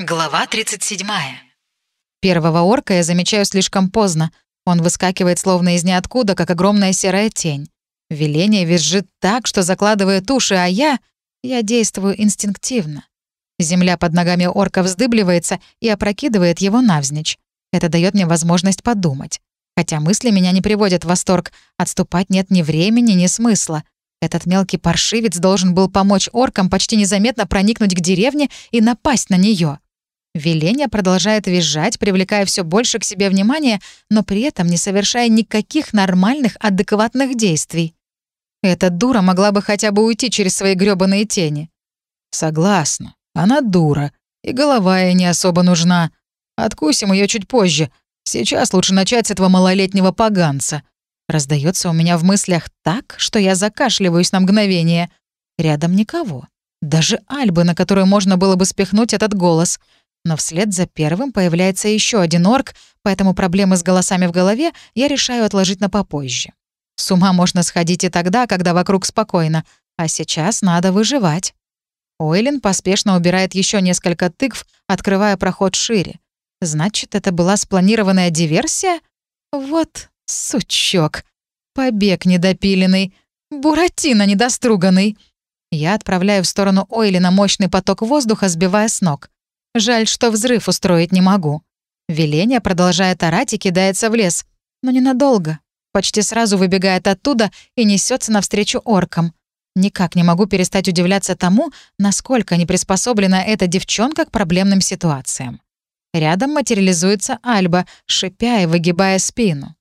Глава 37. Первого орка я замечаю слишком поздно. Он выскакивает словно из ниоткуда, как огромная серая тень. Веление визжит так, что закладывает уши, а я... Я действую инстинктивно. Земля под ногами орка вздыбливается и опрокидывает его навзничь. Это дает мне возможность подумать. Хотя мысли меня не приводят в восторг. Отступать нет ни времени, ни смысла. Этот мелкий паршивец должен был помочь оркам почти незаметно проникнуть к деревне и напасть на нее. Веления продолжает визжать, привлекая все больше к себе внимания, но при этом не совершая никаких нормальных, адекватных действий. Эта дура могла бы хотя бы уйти через свои грёбаные тени. Согласна, она дура, и голова ей не особо нужна. Откусим ее чуть позже. Сейчас лучше начать с этого малолетнего поганца. Раздается у меня в мыслях так, что я закашливаюсь на мгновение. Рядом никого. Даже Альбы, на которую можно было бы спихнуть этот голос — но вслед за первым появляется еще один орк, поэтому проблемы с голосами в голове я решаю отложить на попозже. С ума можно сходить и тогда, когда вокруг спокойно, а сейчас надо выживать. Ойлин поспешно убирает еще несколько тыкв, открывая проход шире. Значит, это была спланированная диверсия? Вот сучок. Побег недопиленный. Буратино недоструганный. Я отправляю в сторону Ойлина мощный поток воздуха, сбивая с ног. Жаль, что взрыв устроить не могу. Веление продолжает орать и кидается в лес. Но ненадолго. Почти сразу выбегает оттуда и несется навстречу оркам. Никак не могу перестать удивляться тому, насколько не приспособлена эта девчонка к проблемным ситуациям. Рядом материализуется Альба, шипя и выгибая спину.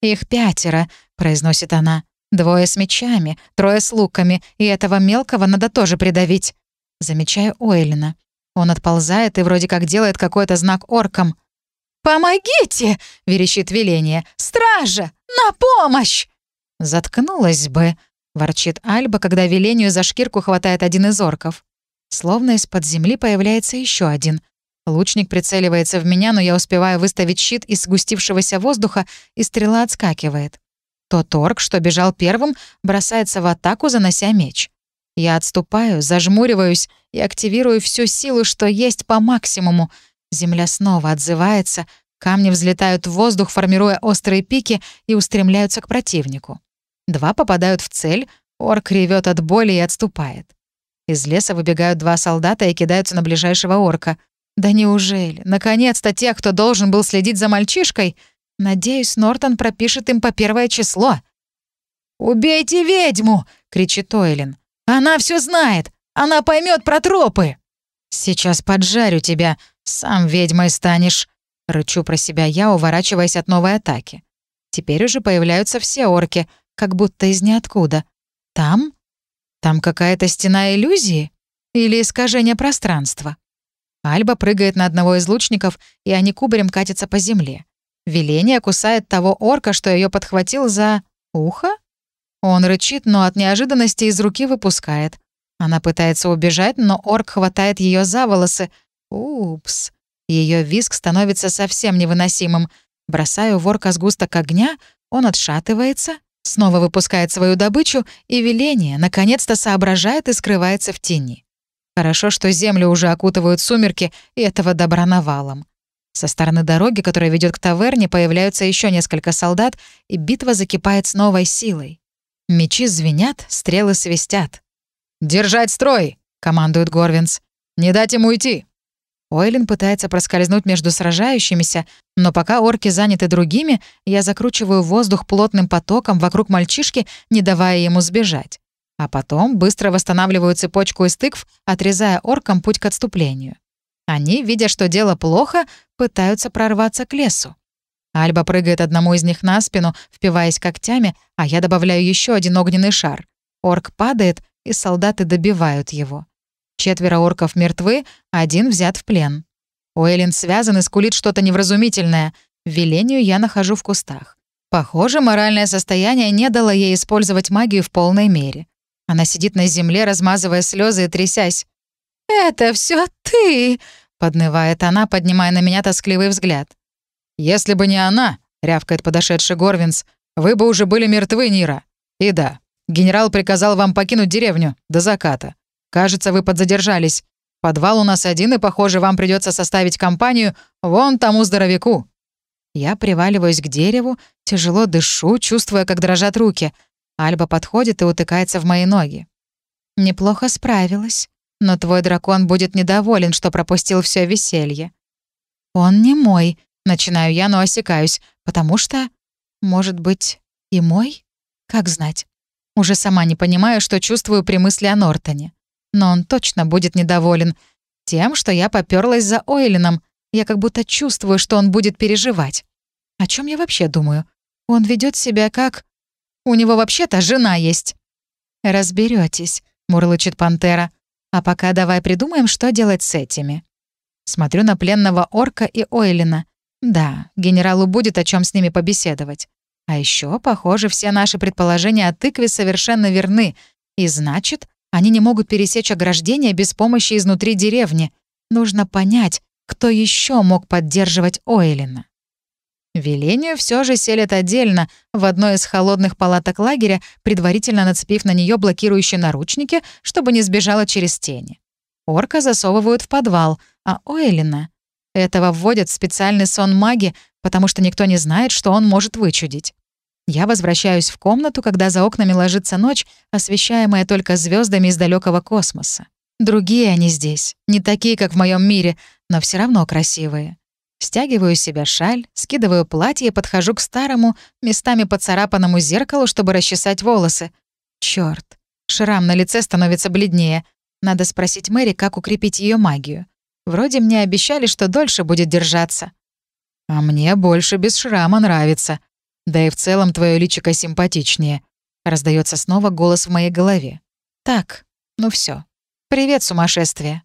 «Их пятеро», — произносит она. «Двое с мечами, трое с луками, и этого мелкого надо тоже придавить». Замечаю Ойлина. Он отползает и вроде как делает какой-то знак оркам. «Помогите!» — верещит веление. «Стража! На помощь!» «Заткнулась бы!» — ворчит Альба, когда велению за шкирку хватает один из орков. Словно из-под земли появляется еще один. Лучник прицеливается в меня, но я успеваю выставить щит из сгустившегося воздуха, и стрела отскакивает. Тот орк, что бежал первым, бросается в атаку, занося меч. Я отступаю, зажмуриваюсь и активирую всю силу, что есть по максимуму. Земля снова отзывается, камни взлетают в воздух, формируя острые пики и устремляются к противнику. Два попадают в цель, орк ревет от боли и отступает. Из леса выбегают два солдата и кидаются на ближайшего орка. Да неужели? Наконец-то те, кто должен был следить за мальчишкой? Надеюсь, Нортон пропишет им по первое число. «Убейте ведьму!» — кричит Ойлин. Она все знает. Она поймет про тропы. Сейчас поджарю тебя. Сам ведьмой станешь. Рычу про себя я, уворачиваясь от новой атаки. Теперь уже появляются все орки, как будто из ниоткуда. Там? Там какая-то стена иллюзии? Или искажение пространства? Альба прыгает на одного из лучников, и они кубарем катятся по земле. Веление кусает того орка, что ее подхватил за... ухо? Он рычит, но от неожиданности из руки выпускает. Она пытается убежать, но орк хватает ее за волосы. Упс. Ее визг становится совсем невыносимым. Бросаю в орка сгусток огня, он отшатывается, снова выпускает свою добычу, и веление наконец-то соображает и скрывается в тени. Хорошо, что землю уже окутывают сумерки, и этого добра навалом. Со стороны дороги, которая ведет к таверне, появляются еще несколько солдат, и битва закипает с новой силой. Мечи звенят, стрелы свистят. «Держать строй!» — командует Горвинс. «Не дать ему уйти!» Ойлин пытается проскользнуть между сражающимися, но пока орки заняты другими, я закручиваю воздух плотным потоком вокруг мальчишки, не давая ему сбежать. А потом быстро восстанавливаю цепочку из тыкв, отрезая оркам путь к отступлению. Они, видя, что дело плохо, пытаются прорваться к лесу. Альба прыгает одному из них на спину, впиваясь когтями, а я добавляю еще один огненный шар. Орк падает, и солдаты добивают его. Четверо орков мертвы, один взят в плен. Уэллин связан и скулит что-то невразумительное. Велению я нахожу в кустах. Похоже, моральное состояние не дало ей использовать магию в полной мере. Она сидит на земле, размазывая слезы и трясясь. «Это все ты!» — поднывает она, поднимая на меня тоскливый взгляд. «Если бы не она», — рявкает подошедший Горвинс, «вы бы уже были мертвы, Нира. И да, генерал приказал вам покинуть деревню до заката. Кажется, вы подзадержались. Подвал у нас один, и, похоже, вам придется составить компанию вон тому здоровяку». Я приваливаюсь к дереву, тяжело дышу, чувствуя, как дрожат руки. Альба подходит и утыкается в мои ноги. «Неплохо справилась, но твой дракон будет недоволен, что пропустил все веселье». «Он не мой», — начинаю я, но осекаюсь, потому что... Может быть, и мой? Как знать. Уже сама не понимаю, что чувствую при мысли о Нортоне. Но он точно будет недоволен тем, что я попёрлась за Ойлином. Я как будто чувствую, что он будет переживать. О чем я вообще думаю? Он ведет себя как... У него вообще-то жена есть. Разберетесь, мурлычет пантера. А пока давай придумаем, что делать с этими. Смотрю на пленного орка и Ойлина. Да, генералу будет о чем с ними побеседовать. А еще, похоже, все наши предположения о тыкве совершенно верны. И значит, они не могут пересечь ограждение без помощи изнутри деревни. Нужно понять, кто еще мог поддерживать Ойлина. Велению все же селят отдельно, в одной из холодных палаток лагеря, предварительно нацепив на нее блокирующие наручники, чтобы не сбежала через тени. Орка засовывают в подвал, а Ойлина... Этого вводят в специальный сон маги, потому что никто не знает, что он может вычудить. Я возвращаюсь в комнату, когда за окнами ложится ночь, освещаемая только звездами из далекого космоса. Другие они здесь, не такие, как в моем мире, но все равно красивые. Стягиваю себе шаль, скидываю платье и подхожу к старому, местами поцарапанному зеркалу, чтобы расчесать волосы. Черт, шрам на лице становится бледнее. Надо спросить Мэри, как укрепить ее магию. Вроде мне обещали, что дольше будет держаться. А мне больше без шрама нравится. Да и в целом твое личико симпатичнее. Раздается снова голос в моей голове. Так, ну все. Привет, сумасшествие.